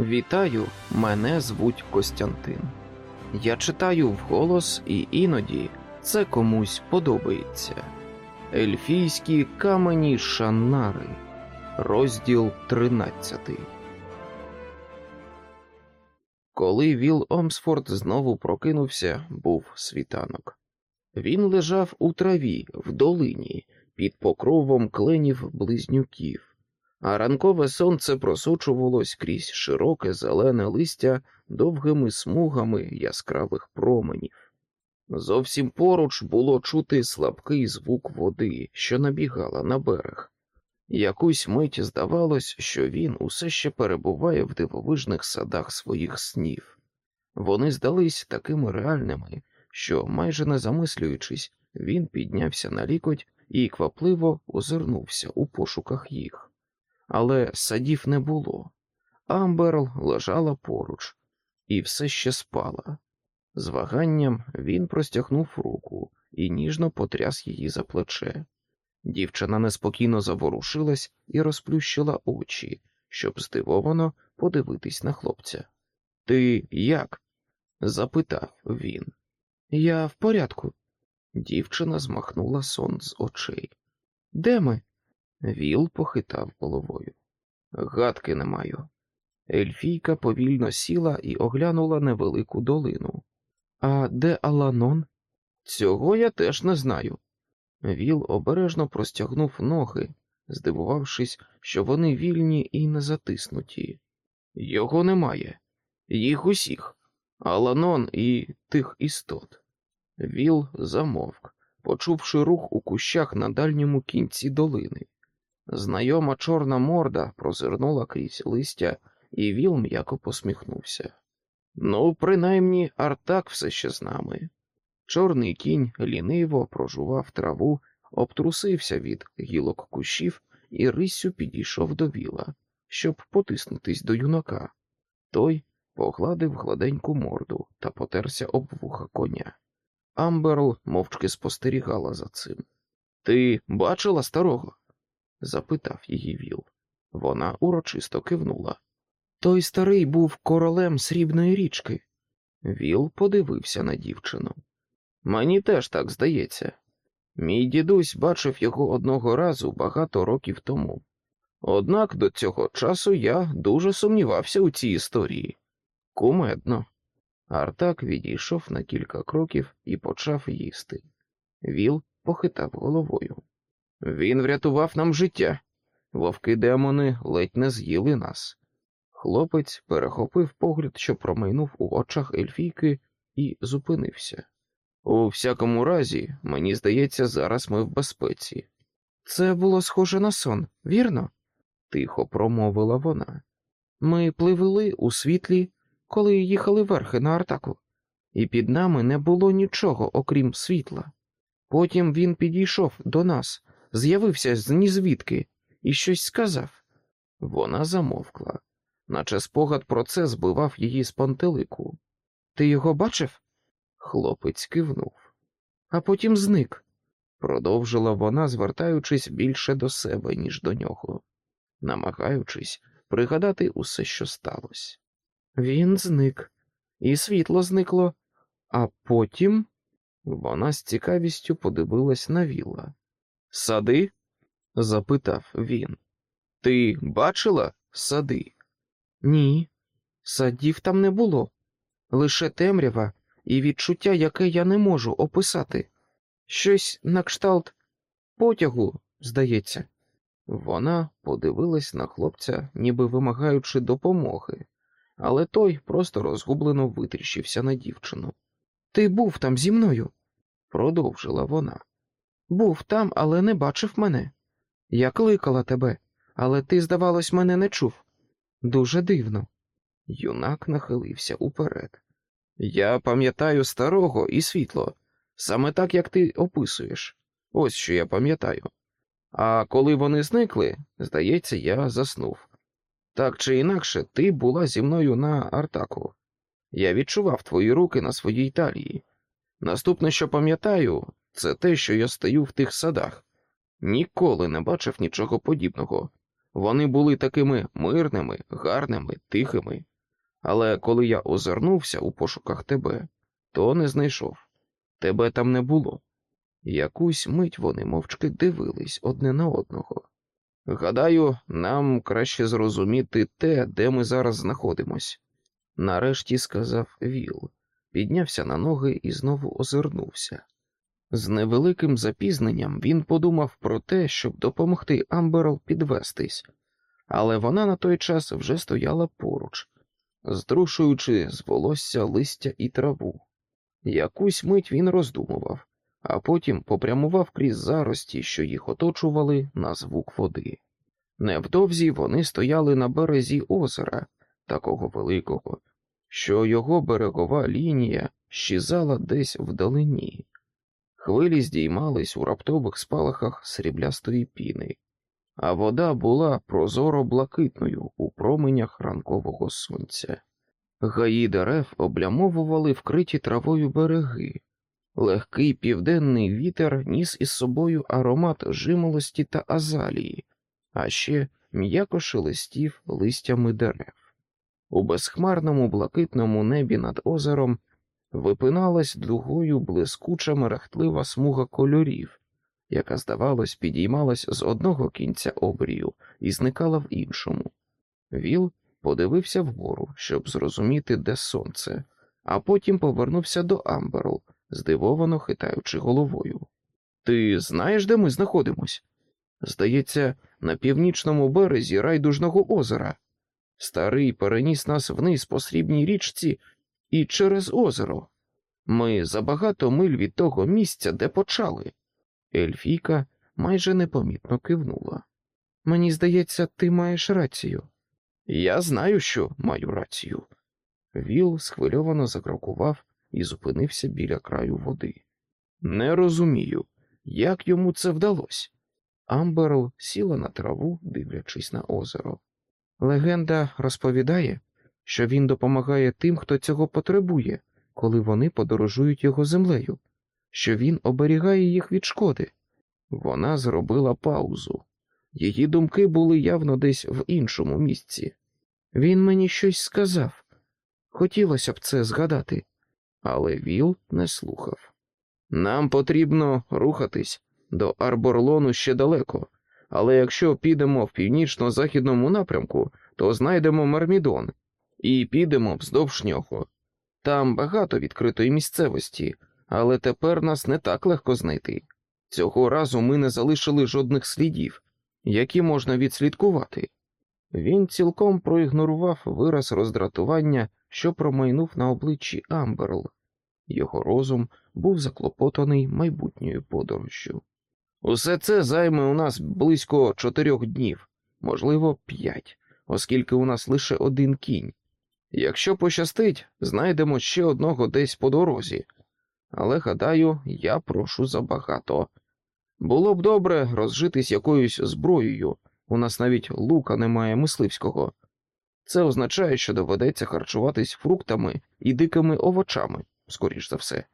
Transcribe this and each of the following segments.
Вітаю, мене звуть Костянтин. Я читаю вголос, і іноді це комусь подобається. Ельфійські камені Шаннари, розділ 13. Коли Віл Омсфорд знову прокинувся, був світанок. Він лежав у траві в долині під покровом кленів близнюків, а ранкове сонце просочувалось крізь широке зелене листя довгими смугами яскравих променів. Зовсім поруч було чути слабкий звук води, що набігала на берег. Якусь мить здавалось, що він усе ще перебуває в дивовижних садах своїх снів. Вони здались такими реальними, що, майже не замислюючись, він піднявся на лікоть і квапливо озирнувся у пошуках їх. Але садів не було. Амберл лежала поруч і все ще спала. З ваганням він простягнув руку і ніжно потряс її за плече. Дівчина неспокійно заворушилась і розплющила очі, щоб здивовано подивитись на хлопця. Ти як? запитав він. Я в порядку. Дівчина змахнула сон з очей. Де ми? Віл похитав головою. Гадки не маю. Ельфійка повільно сіла і оглянула невелику долину. А де Аланон? Цього я теж не знаю. Віл обережно простягнув ноги, здивувавшись, що вони вільні і не затиснуті. Його немає, їх усіх, Аланон і тих істот. Віл замовк, почувши рух у кущах на дальньому кінці долини. Знайома чорна морда прозирнула крізь листя, і Віл м'яко посміхнувся. Ну, принаймні, Артак все ще з нами. Чорний кінь ліниво прожував траву, обтрусився від гілок кущів і риссю підійшов до віла, щоб потиснутись до юнака. Той погладив гладеньку морду та потерся об вуха коня. Амберл мовчки спостерігала за цим. Ти бачила старого? Запитав її Віл. Вона урочисто кивнула. Той старий був королем срібної річки. Віл подивився на дівчину. Мені теж так здається. Мій дідусь бачив його одного разу багато років тому. Однак до цього часу я дуже сумнівався у цій історії. Кумедно. Артак відійшов на кілька кроків і почав їсти. Віл похитав головою. Він врятував нам життя. Вовки демони ледь не з'їли нас. Хлопець перехопив погляд, що промайнув у очах ельфійки, і зупинився. У всякому разі, мені здається, зараз ми в безпеці. Це було схоже на сон, вірно? тихо промовила вона. Ми пливли у світлі, коли їхали верхи на Артаку, і під нами не було нічого, окрім світла. Потім він підійшов до нас, з'явився з нізвідки і щось сказав. Вона замовкла, наче спогад про це збивав її з пантелику. Ти його бачив? Хлопець кивнув, а потім зник, продовжила вона, звертаючись більше до себе, ніж до нього, намагаючись пригадати усе, що сталося. Він зник, і світло зникло, а потім вона з цікавістю подивилась на віла. Сади? запитав він. Ти бачила сади? Ні, садів там не було, лише темрява і відчуття, яке я не можу описати. Щось на кшталт потягу, здається. Вона подивилась на хлопця, ніби вимагаючи допомоги, але той просто розгублено витріщився на дівчину. Ти був там зі мною, продовжила вона. Був там, але не бачив мене. Я кликала тебе, але ти, здавалось, мене не чув. Дуже дивно. Юнак нахилився уперед. Я пам'ятаю старого і світло, саме так, як ти описуєш. Ось що я пам'ятаю. А коли вони зникли, здається, я заснув. Так чи інакше, ти була зі мною на Артаку. Я відчував твої руки на своїй талії. Наступне, що пам'ятаю, це те, що я стою в тих садах. Ніколи не бачив нічого подібного. Вони були такими мирними, гарними, тихими. Але коли я озирнувся у пошуках тебе, то не знайшов. Тебе там не було. Якусь мить вони мовчки дивились одне на одного. Гадаю, нам краще зрозуміти те, де ми зараз знаходимось. Нарешті сказав Віл, піднявся на ноги і знову озирнувся. З невеликим запізненням він подумав про те, щоб допомогти Амберл підвестись, але вона на той час вже стояла поруч, зтрушуючи з волосся листя і траву. Якусь мить він роздумував, а потім попрямував крізь зарості, що їх оточували на звук води. Невдовзі вони стояли на березі озера, такого великого, що його берегова лінія щезала десь вдалині. Хвилі здіймались у раптових спалахах сріблястої піни, а вода була прозоро блакитною у променях ранкового сонця. Гаї дерев облямовували вкриті травою береги. Легкий південний вітер ніс із собою аромат жимолості та азалії, а ще м'яко шелестів листями дерев. У безхмарному блакитному небі над озером випиналась дугою блискуча мерехтлива смуга кольорів, яка, здавалось, підіймалась з одного кінця обрію і зникала в іншому. Віл подивився вгору, щоб зрозуміти, де сонце, а потім повернувся до Амберл, здивовано хитаючи головою. Ти знаєш, де ми знаходимось? Здається, на північному березі райдужного озера. Старий переніс нас вниз по срібній річці і через озеро. Ми забагато миль від того місця, де почали. Ельфійка майже непомітно кивнула. Мені здається, ти маєш рацію. Я знаю, що маю рацію. Віл схвильовано закрокував і зупинився біля краю води. Не розумію, як йому це вдалося. Амберл сіла на траву, дивлячись на озеро. Легенда розповідає, що він допомагає тим, хто цього потребує, коли вони подорожують його землею, що він оберігає їх від шкоди. Вона зробила паузу. Її думки були явно десь в іншому місці. Він мені щось сказав. Хотілося б це згадати, але Віл не слухав. Нам потрібно рухатись до Арборлону ще далеко, але якщо підемо в північно-західному напрямку, то знайдемо Мармідон і підемо вздовж нього. Там багато відкритої місцевості, але тепер нас не так легко знайти. Цього разу ми не залишили жодних слідів, які можна відслідкувати. Він цілком проігнорував вираз роздратування, що промайнув на обличчі Амберл. Його розум був заклопотаний майбутньою подорожжю. Усе це займе у нас близько чотирьох днів, можливо, п'ять, оскільки у нас лише один кінь. Якщо пощастить, знайдемо ще одного десь по дорозі, але гадаю, я прошу забагато. Було б добре розжитись якоюсь зброєю, у нас навіть лука немає мисливського. Це означає, що доведеться харчуватись фруктами і дикими овочами, скоріш за все.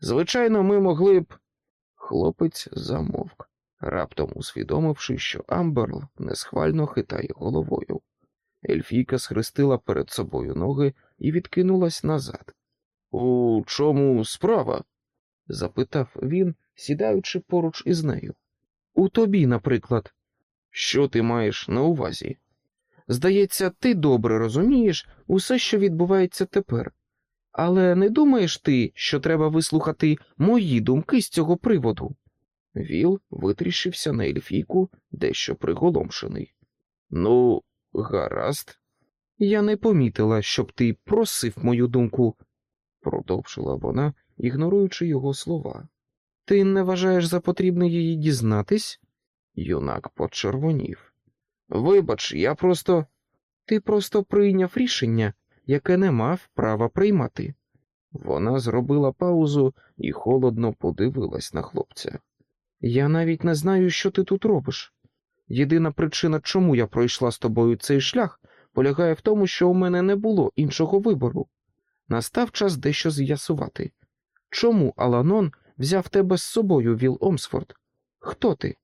Звичайно, ми могли б. Хлопець замовк, раптом усвідомивши, що Амберл несхвально хитає головою. Ельфійка схрестила перед собою ноги і відкинулась назад. У чому справа? запитав він, сідаючи поруч із нею. У тобі, наприклад. Що ти маєш на увазі? Здається, ти добре розумієш усе, що відбувається тепер. Але не думаєш ти, що треба вислухати мої думки з цього приводу? Віл витріщився на ельфійку, дещо приголомшений. Ну, гаразд. Я не помітила, щоб ти просив мою думку, продовжила вона, ігноруючи його слова. Ти не вважаєш за потрібне її дізнатись? Юнак почервонів. Вибач, я просто. Ти просто прийняв рішення, яке не мав права приймати. Вона зробила паузу і холодно подивилась на хлопця. Я навіть не знаю, що ти тут робиш. Єдина причина, чому я пройшла з тобою цей шлях, полягає в тому, що у мене не було іншого вибору. Настав час дещо з'ясувати. Чому Аланон взяв тебе з собою, Віл Омсфорд? Хто ти?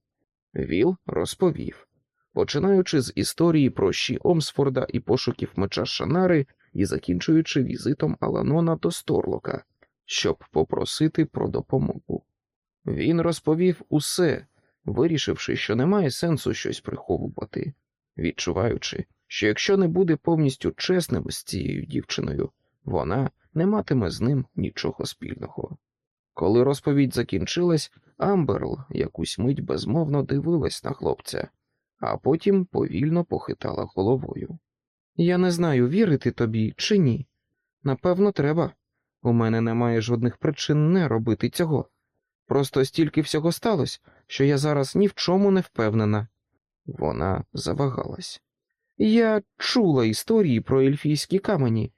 Віл розповів. починаючи з історії про щі Омсфорда і пошуків меча Шанари і закінчуючи візитом Аланона до Сторлока, щоб попросити про допомогу. Він розповів усе, вирішивши, що немає сенсу щось приховувати, відчуваючи, що якщо не буде повністю чесним з цією дівчиною, вона не матиме з ним нічого спільного. Коли розповідь закінчилась, Амберл якусь мить безмовно дивилась на хлопця, а потім повільно похитала головою. Я не знаю, вірити тобі чи ні. Напевно, треба. У мене немає жодних причин не робити цього. Просто стільки всього сталося, що я зараз ні в чому не впевнена. Вона завагалась. Я чула історії про ельфійські камені.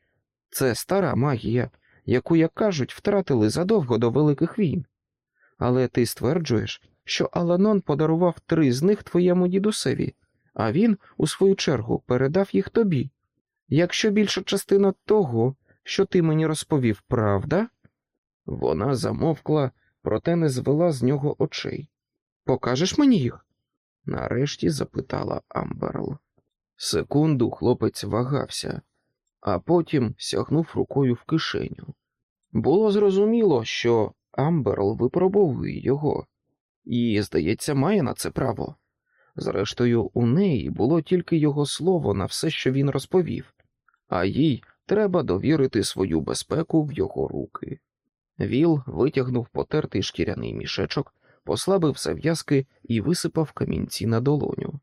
Це стара магія, яку, як кажуть, втратили задовго до великих війн. Але ти стверджуєш, що Аланон подарував три з них твоєму дідусеві, а він, у свою чергу, передав їх тобі. Якщо більша частина того, що ти мені розповів, правда? Вона замовкла, проте не звела з нього очей. Покажеш мені їх? нарешті запитала Амберл. Секунду хлопець вагався, а потім сягнув рукою в кишеню. Було зрозуміло, що Амберл випробовує його, і, здається, має на це право. Зрештою, у неї було тільки його слово на все, що він розповів, а їй треба довірити свою безпеку в його руки. Віл витягнув потертий шкіряний мішечок, послабив зав'язки і висипав камінці на долоню.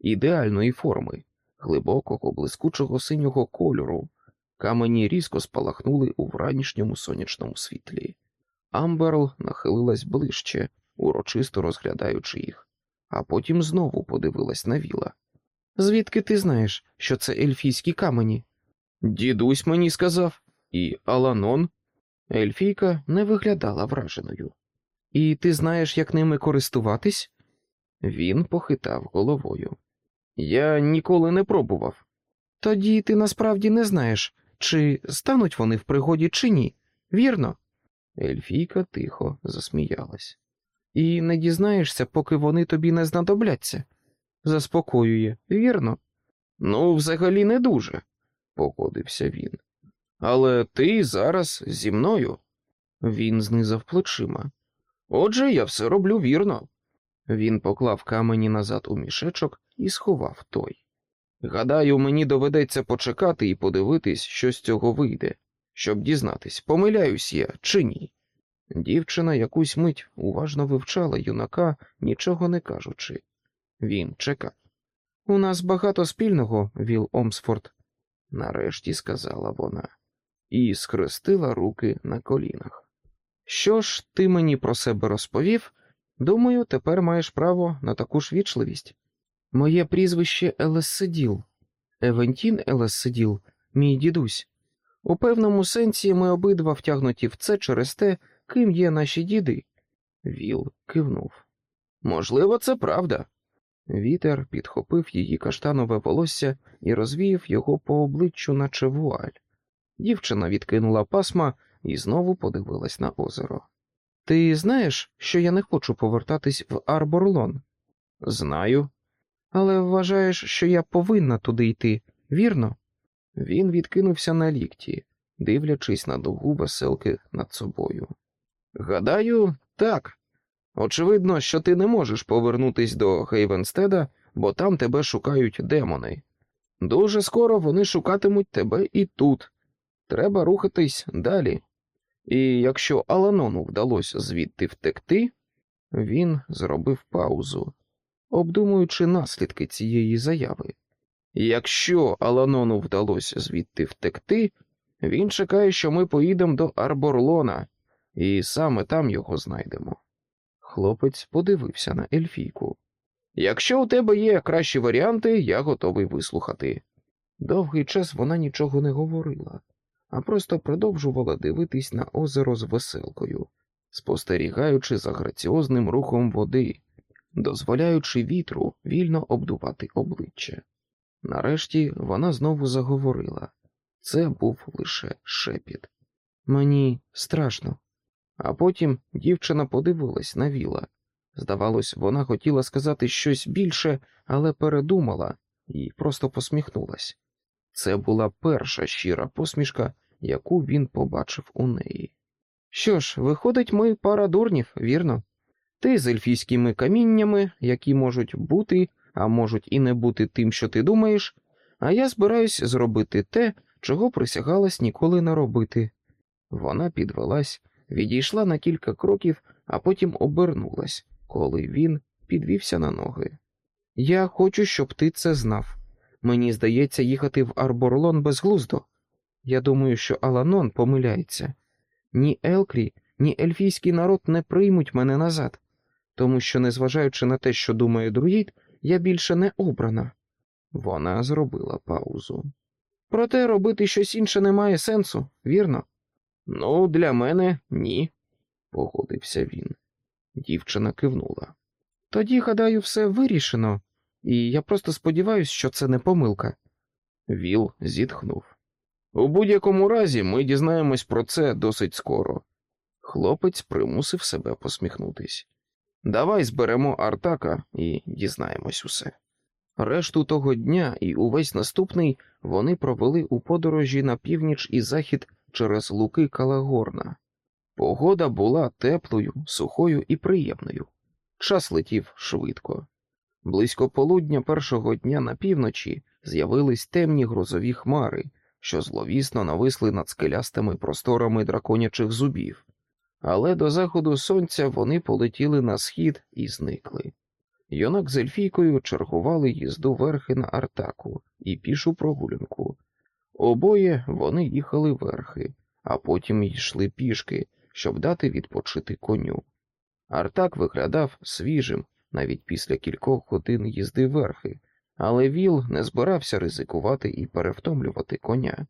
Ідеальної форми, глибокого, блискучого синього кольору, камені різко спалахнули у вранішньому сонячному світлі. Амберл нахилилась ближче, урочисто розглядаючи їх, а потім знову подивилась на Віла. Звідки ти знаєш, що це ельфійські камені? Дідусь мені сказав, і Аланон. Ельфійка не виглядала враженою. І ти знаєш, як ними користуватись? Він похитав головою. Я ніколи не пробував. Тоді ти насправді не знаєш, чи стануть вони в пригоді, чи ні, вірно? Ельфійка тихо засміялась. І не дізнаєшся, поки вони тобі не знадобляться. Заспокоює, вірно? Ну, взагалі, не дуже, погодився він. Але ти зараз зі мною. Він знизав плечима. Отже, я все роблю вірно. Він поклав камені назад у мішечок і сховав той. Гадаю, мені доведеться почекати і подивитись, що з цього вийде, щоб дізнатись, помиляюсь я чи ні. Дівчина якусь мить уважно вивчала юнака, нічого не кажучи. Він чекав. У нас багато спільного, Віл Омсфорд, нарешті сказала вона, і схрестила руки на колінах. Що ж ти мені про себе розповів? Думаю, тепер маєш право на таку ж вічливість. Моє прізвище Елессиділ. Евентін Елессиділ, мій дідусь. У певному сенсі ми обидва втягнуті в це через те, ким є наші діди. Віл кивнув. Можливо, це правда. Вітер підхопив її каштанове волосся і розвіяв його по обличчю, наче вуаль. Дівчина відкинула пасма і знову подивилась на озеро. Ти знаєш, що я не хочу повертатись в Арборлон? Знаю. Але вважаєш, що я повинна туди йти, вірно? Він відкинувся на лікті, дивлячись на довгу веселки над собою. Гадаю, так. Очевидно, що ти не можеш повернутись до Хейвенстеда, бо там тебе шукають демони. Дуже скоро вони шукатимуть тебе і тут. Треба рухатись далі. І якщо Аланону вдалося звідти втекти, він зробив паузу, обдумуючи наслідки цієї заяви. Якщо Аланону вдалося звідти втекти, він чекає, що ми поїдемо до Арборлона, і саме там його знайдемо. Хлопець подивився на Ельфійку. Якщо у тебе є кращі варіанти, я готовий вислухати. Довгий час вона нічого не говорила, а просто продовжувала дивитись на озеро з веселкою, спостерігаючи за граціозним рухом води, дозволяючи вітру вільно обдувати обличчя. Нарешті вона знову заговорила це був лише шепіт. Мені страшно. А потім дівчина подивилась на віла, Здавалось, вона хотіла сказати щось більше, але передумала і просто посміхнулась. Це була перша щира посмішка, яку він побачив у неї. Що ж, виходить, ми пара дурнів, вірно? Ти з ельфійськими каміннями, які можуть бути, а можуть і не бути тим, що ти думаєш, а я збираюсь зробити те, чого присягалась ніколи не робити. Вона підвелась, відійшла на кілька кроків, а потім обернулась, коли він підвівся на ноги. Я хочу, щоб ти це знав. Мені здається, їхати в Арборлон безглуздо. Я думаю, що Аланон помиляється. Ні Елкрі, ні ельфійський народ не приймуть мене назад, тому що, незважаючи на те, що думає друїд, я більше не обрана. Вона зробила паузу. Проте робити щось інше не має сенсу, вірно? Ну, для мене ні, погодився він. Дівчина кивнула. Тоді, гадаю, все вирішено, і я просто сподіваюся, що це не помилка. Віл зітхнув. У будь-якому разі ми дізнаємось про це досить скоро. Хлопець примусив себе посміхнутись. Давай зберемо Артака і дізнаємось усе. Решту того дня і увесь наступний вони провели у подорожі на північ і захід через луки Калагорна. Погода була теплою, сухою і приємною. Час летів швидко. Близько полудня першого дня на півночі з'явились темні грозові хмари, що зловісно нависли над скелястими просторами драконячих зубів, але до заходу сонця вони полетіли на схід і зникли. Йонак з Ельфійкою чергували їзду верхи на Артаку і пішу прогулянку. Обоє вони їхали верхи, а потім йшли пішки, щоб дати відпочити коню. Артак виглядав свіжим навіть після кількох годин їзди верхи, але Віл не збирався ризикувати і перевтомлювати коня.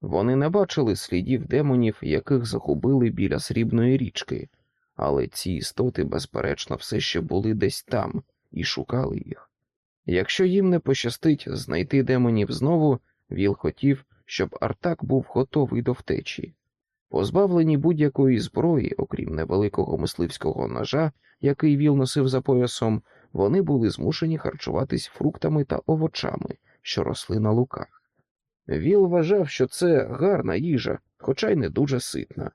Вони не бачили слідів демонів, яких загубили біля срібної річки, але ці істоти, безперечно, все ще були десь там і шукали їх. Якщо їм не пощастить знайти демонів знову, Віл хотів, щоб Артак був готовий до втечі. Позбавлені будь-якої зброї, окрім невеликого мисливського ножа, який Віл носив за поясом, вони були змушені харчуватись фруктами та овочами, що росли на луках. Віл вважав, що це гарна їжа, хоча й не дуже ситна.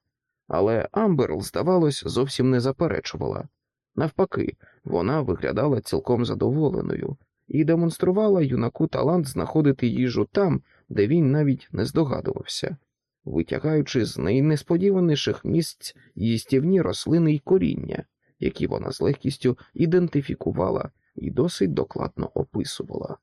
Але Амберл, здавалось, зовсім не заперечувала. Навпаки, вона виглядала цілком задоволеною і демонструвала юнаку талант знаходити їжу там, де він навіть не здогадувався, витягаючи з найнесподіваніших місць їстівні рослини й коріння, які вона з легкістю ідентифікувала і досить докладно описувала.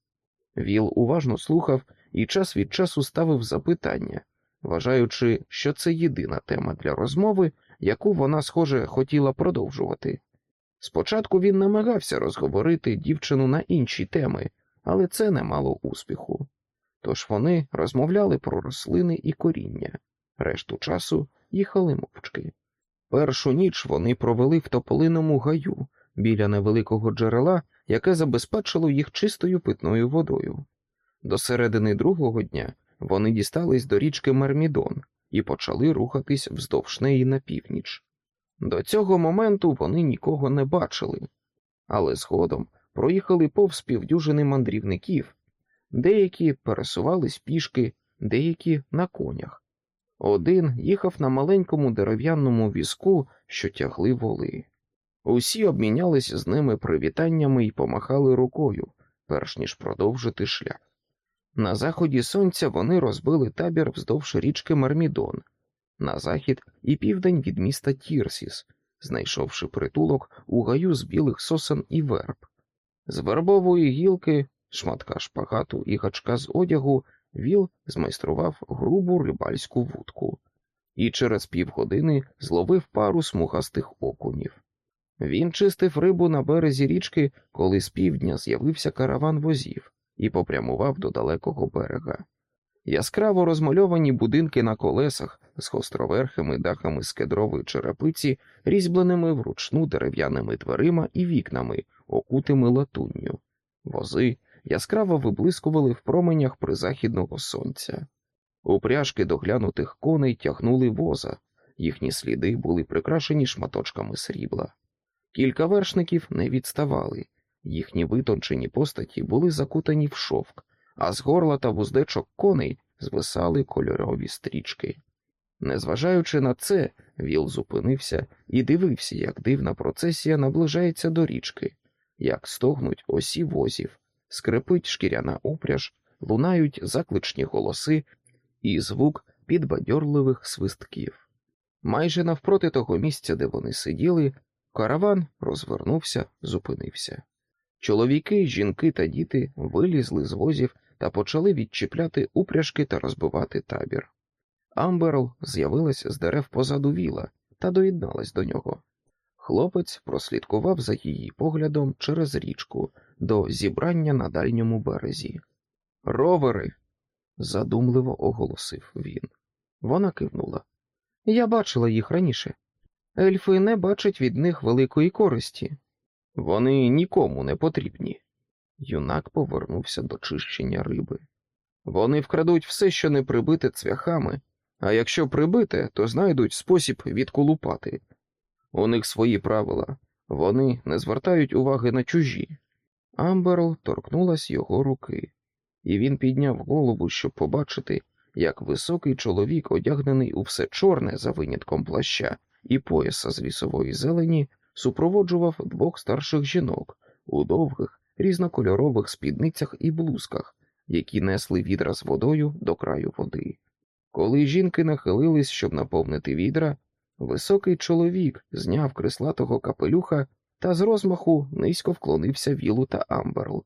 Віл уважно слухав і час від часу ставив запитання, вважаючи, що це єдина тема для розмови, яку вона, схоже, хотіла продовжувати. Спочатку він намагався розговорити дівчину на інші теми, але це не мало успіху. Тож вони розмовляли про рослини і коріння, решту часу їхали мовчки. Першу ніч вони провели в тополиному гаю біля невеликого джерела, яке забезпечило їх чистою питною водою. До середини другого дня вони дістались до річки Мермідон і почали рухатись вздовж неї на північ. До цього моменту вони нікого не бачили, але згодом проїхали повз півдюжини мандрівників, деякі пересувались пішки, деякі на конях. Один їхав на маленькому дерев'яному візку, що тягли воли. Усі обмінялись з ними привітаннями і помахали рукою, перш ніж продовжити шлях. На заході сонця вони розбили табір вздовж річки Мармідон, на захід і південь від міста Тірсіс, знайшовши притулок у гаю з білих сосен і верб. З вербової гілки, шматка шпагату і гачка з одягу Віл змайстрував грубу рибальську вудку і через півгодини зловив пару смугастих окунів. Він чистив рибу на березі річки, коли з півдня з'явився караван возів і попрямував до далекого берега. Яскраво розмальовані будинки на колесах з гостроверхими дахами з кедрової черепиці, різьбленими вручну дерев'яними дверима і вікнами, окутими латунню. Вози яскраво виблискували в променях призахідного сонця. Упряжки доглянутих коней тягнули воза, їхні сліди були прикрашені шматочками срібла. Кілька вершників не відставали, їхні витончені постаті були закутані в шовк, а з горла та вуздечок коней звисали кольорові стрічки. Незважаючи на це, Віл зупинився і дивився, як дивна процесія наближається до річки, як стогнуть осі возів, скрипить шкіряна упряж, лунають закличні голоси і звук підбадьорливих свистків. Майже навпроти того місця, де вони сиділи, караван розвернувся, зупинився. Чоловіки, жінки та діти вилізли з возів та почали відчіпляти упряжки та розбивати табір. Амберл з'явилась з дерев позаду віла та доєдналась до нього. Хлопець прослідкував за її поглядом через річку до зібрання на дальньому березі. Ровери. задумливо оголосив він. Вона кивнула. Я бачила їх раніше. Ельфи не бачать від них великої користі. Вони нікому не потрібні. Юнак повернувся до чищення риби. Вони вкрадуть все, що не прибите цвяхами, а якщо прибите, то знайдуть спосіб відколупати. У них свої правила, вони не звертають уваги на чужі. Амберл торкнулась його руки, і він підняв голову, щоб побачити, як високий чоловік, одягнений у все чорне за винятком плаща і пояса з лісової зелені, супроводжував двох старших жінок у довгих різнокольорових спідницях і блузках, які несли відра з водою до краю води. Коли жінки нахилились, щоб наповнити відра, високий чоловік зняв крислатого капелюха та з розмаху низько вклонився вілу та амберл.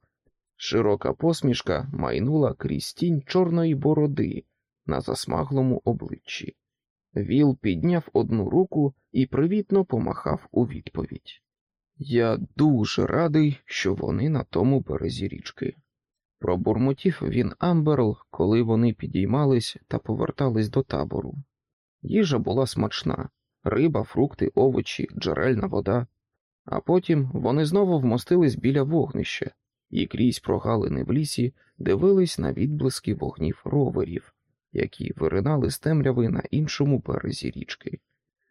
Широка посмішка майнула крізь тінь чорної бороди на засмаглому обличчі. Віл підняв одну руку і привітно помахав у відповідь. Я дуже радий, що вони на тому березі річки. Пробурмотів він Амберл, коли вони підіймались та повертались до табору. Їжа була смачна риба, фрукти, овочі, джерельна вода, а потім вони знову вмостились біля вогнища і крізь прогалини в лісі дивились на відблиски вогнів роверів, які виринали з темряви на іншому березі річки.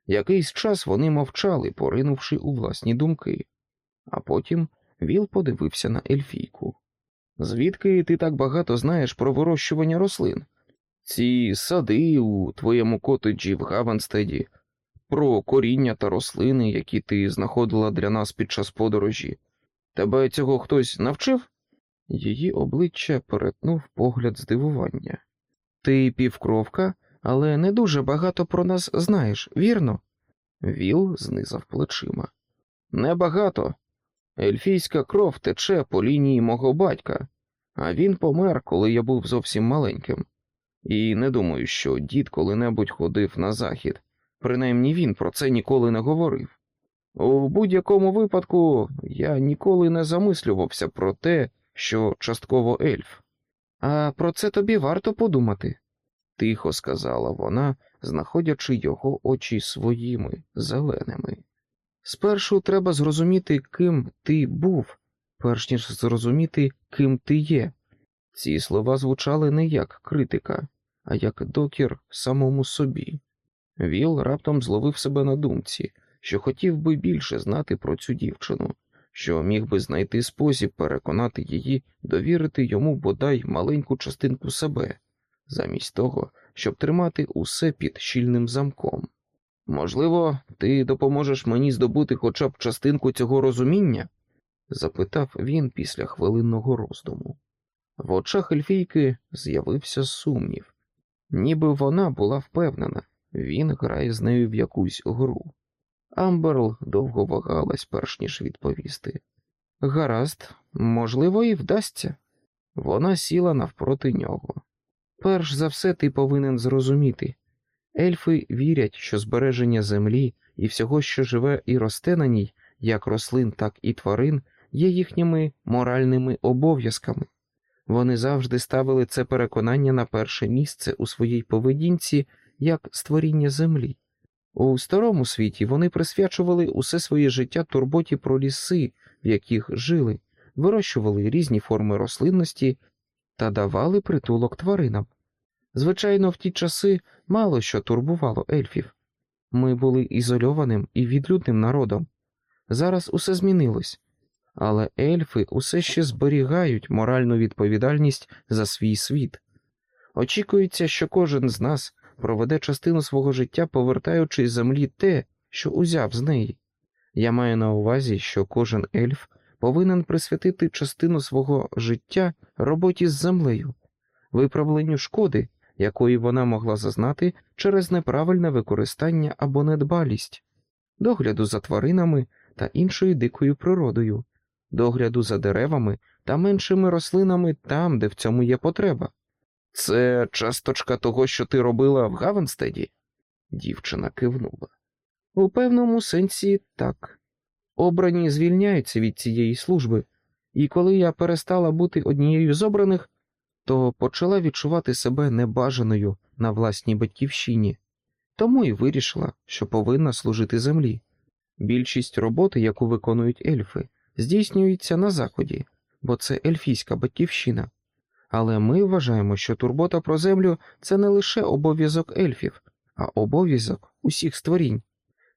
Якийсь час вони мовчали, поринувши у власні думки, а потім Віл подивився на Ельфійку. Звідки ти так багато знаєш про вирощування рослин? Ці сади у твоєму котеджі в Гаванстеді, про коріння та рослини, які ти знаходила для нас під час подорожі. Тебе цього хтось навчив? Її обличчя перетнув погляд здивування. Ти півкровка, але не дуже багато про нас знаєш, вірно? Віл знизав плечима. Небагато. Ельфійська кров тече по лінії мого батька, а він помер, коли я був зовсім маленьким. І не думаю, що дід коли-небудь ходив на захід, принаймні він про це ніколи не говорив. У будь-якому випадку я ніколи не замислювався про те, що частково ельф. А про це тобі варто подумати, тихо сказала вона, знаходячи його очі своїми зеленими. Спершу треба зрозуміти, ким ти був, перш ніж зрозуміти, ким ти є. Ці слова звучали не як критика, а як докір самому собі. Віл раптом зловив себе на думці, що хотів би більше знати про цю дівчину, що міг би знайти спосіб переконати її довірити йому бодай маленьку частинку себе, замість того, щоб тримати усе під щільним замком. Можливо, ти допоможеш мені здобути хоча б частинку цього розуміння? запитав він після хвилинного роздуму. В очах Ельфійки з'явився сумнів, ніби вона була впевнена, він грає з нею в якусь гру. Амберл довго вагалась, перш ніж відповісти. Гаразд, можливо, і вдасться. Вона сіла навпроти нього. Перш за все, ти повинен зрозуміти. Ельфи вірять, що збереження землі і всього, що живе і росте на ній, як рослин, так і тварин, є їхніми моральними обов'язками. Вони завжди ставили це переконання на перше місце у своїй поведінці як створіння землі. У старому світі вони присвячували усе своє життя турботі про ліси, в яких жили, вирощували різні форми рослинності та давали притулок тваринам. Звичайно, в ті часи мало що турбувало ельфів. Ми були ізольованим і відлюдним народом. Зараз усе змінилось, але ельфи усе ще зберігають моральну відповідальність за свій світ. Очікується, що кожен з нас проведе частину свого життя, повертаючи з землі те, що узяв з неї. Я маю на увазі, що кожен ельф повинен присвятити частину свого життя роботі з землею, виправленню шкоди, якої вона могла зазнати через неправильне використання або недбалість, догляду за тваринами та іншою дикою природою, догляду за деревами та меншими рослинами там, де в цьому є потреба. Це часточка того, що ти робила в Гавенстеді? Дівчина кивнула. У певному сенсі так. Обрані звільняються від цієї служби, і коли я перестала бути однією з обраних, то почала відчувати себе небажаною на власній батьківщині, тому і вирішила, що повинна служити землі. Більшість роботи, яку виконують ельфи, здійснюється на заході, бо це ельфійська батьківщина. Але ми вважаємо, що турбота про землю це не лише обов'язок ельфів, а обов'язок усіх створінь.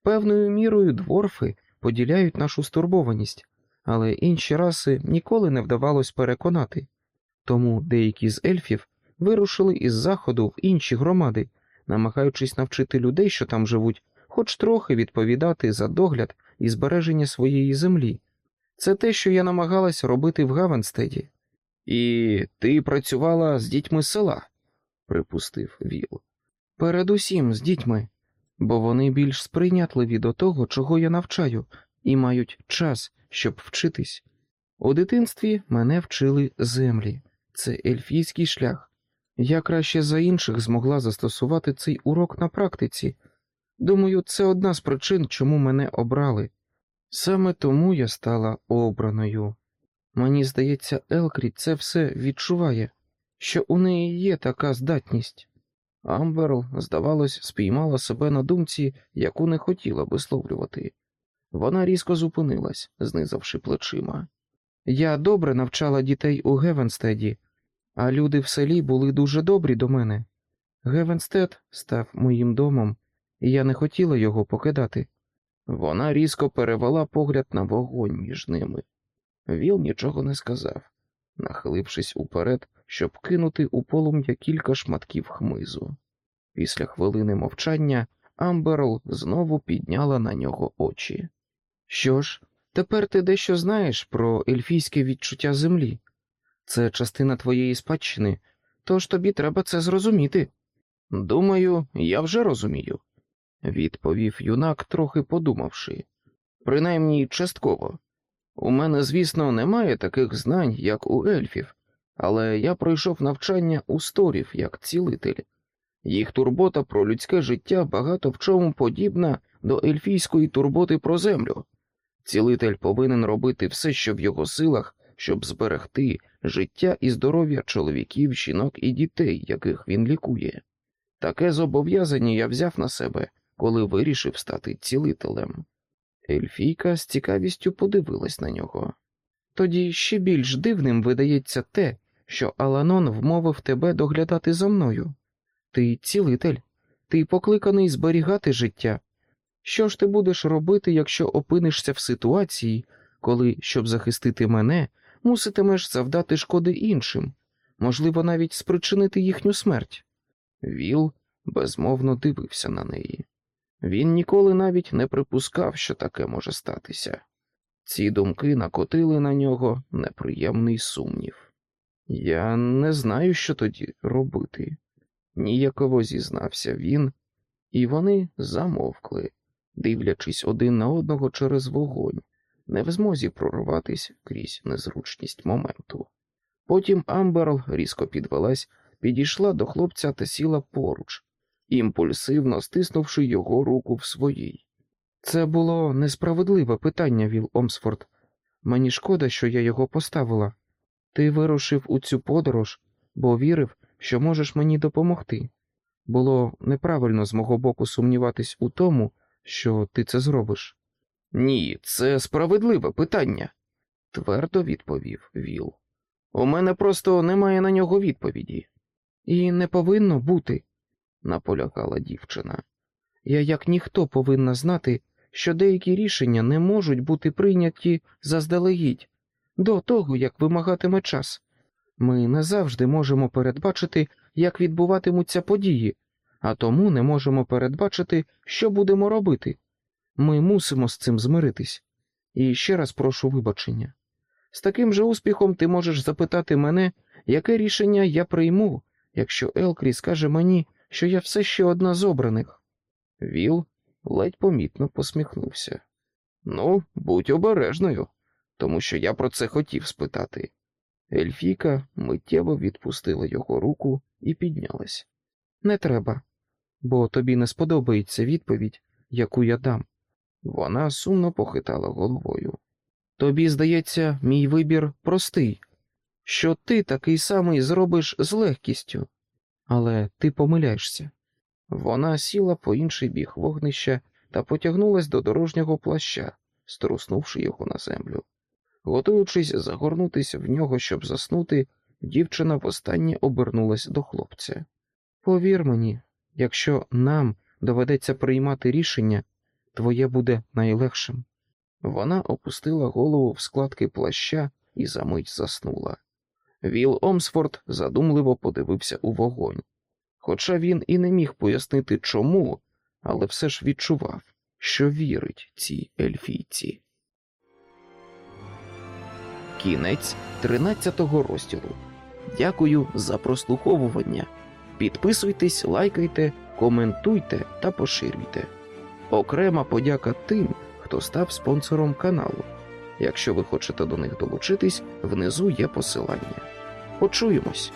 Певною мірою дворфи поділяють нашу стурбованість, але інші раси ніколи не вдавалось переконати. Тому деякі з ельфів вирушили із заходу в інші громади, намагаючись навчити людей, що там живуть, хоч трохи відповідати за догляд і збереження своєї землі. Це те, що я намагалась робити в Гавенстеді. І ти працювала з дітьми села, припустив Віл. Передусім з дітьми, бо вони більш сприйнятливі до того, чого я навчаю, і мають час, щоб вчитись. У дитинстві мене вчили землі, це ельфійський шлях. Я краще за інших змогла застосувати цей урок на практиці. Думаю, це одна з причин, чому мене обрали. Саме тому я стала обраною. Мені здається, Елкріт це все відчуває, що у неї є така здатність. Амберл, здавалось, спіймала себе на думці, яку не хотіла висловлювати. Вона різко зупинилась, знизавши плечима. Я добре навчала дітей у Гевенстеді, а люди в селі були дуже добрі до мене. Гевенстед став моїм домом, і я не хотіла його покидати. Вона різко перевела погляд на вогонь між ними. Віл нічого не сказав, нахилившись уперед, щоб кинути у полум'я кілька шматків хмизу. Після хвилини мовчання Амберл знову підняла на нього очі. Що ж, тепер ти дещо знаєш про ельфійське відчуття землі. Це частина твоєї спадщини, тож тобі треба це зрозуміти. Думаю, я вже розумію, відповів юнак, трохи подумавши. Принаймні частково. У мене, звісно, немає таких знань, як у ельфів, але я пройшов навчання у сторів як цілитель. Їх турбота про людське життя багато в чому подібна до ельфійської турботи про землю. Цілитель повинен робити все, що в його силах, щоб зберегти життя і здоров'я чоловіків, жінок і дітей, яких він лікує. Таке зобов'язання я взяв на себе, коли вирішив стати цілителем. Ельфійка з цікавістю подивилась на нього. Тоді ще більш дивним видається те, що Аланон вмовив тебе доглядати за мною. Ти цілитель, ти покликаний зберігати життя. Що ж ти будеш робити, якщо опинишся в ситуації, коли, щоб захистити мене, муситимеш завдати шкоди іншим, можливо, навіть спричинити їхню смерть? Віл безмовно дивився на неї. Він ніколи навіть не припускав, що таке може статися. Ці думки накотили на нього неприємний сумнів. Я не знаю, що тоді робити. Ніяково зізнався він, і вони замовкли, дивлячись один на одного через вогонь, не в змозі прорватися крізь незручність моменту. Потім Амберл різко підвелась, підійшла до хлопця та сіла поруч, імпульсивно стиснувши його руку в своїй. Це було несправедливе питання, Віл Омсфорд. Мені шкода, що я його поставила. Ти вирушив у цю подорож, бо вірив, що можеш мені допомогти. Було неправильно з мого боку сумніватись у тому, що ти це зробиш. Ні, це справедливе питання, твердо відповів Віл. У мене просто немає на нього відповіді. І не повинно бути, наполягала дівчина. Я, як ніхто, повинна знати, що деякі рішення не можуть бути прийняті заздалегідь до того, як вимагатиме час. Ми не завжди можемо передбачити, як відбуватимуться події, а тому не можемо передбачити, що будемо робити. Ми мусимо з цим змиритись. І ще раз прошу вибачення. З таким же успіхом ти можеш запитати мене, яке рішення я прийму, якщо Елкрі скаже мені, що я все ще одна з обраних. Віл ледь помітно посміхнувся. Ну, будь обережною, тому що я про це хотів спитати. Ельфіка миттєво відпустила його руку і піднялась. Не треба, бо тобі не сподобається відповідь, яку я дам. Вона сумно похитала головою. Тобі, здається, мій вибір простий, що ти такий самий зробиш з легкістю, але ти помиляєшся. Вона сіла по інший біг вогнища та потягнулась до дорожнього плаща, струснувши його на землю. Готуючись загорнутися в нього, щоб заснути, дівчина востаннє обернулась до хлопця. Повір мені, якщо нам доведеться приймати рішення, твоє буде найлегшим. Вона опустила голову в складки плаща і за мить заснула. Віл Омсфорд задумливо подивився у вогонь. Хоча він і не міг пояснити чому, але все ж відчував, що вірить цій ельфійці. Кінець 13-го розділу. Дякую за прослуховування. Підписуйтесь, лайкайте, коментуйте та поширюйте. Окрема подяка тим, хто став спонсором каналу. Якщо ви хочете до них долучитись, внизу є посилання. Почуємось!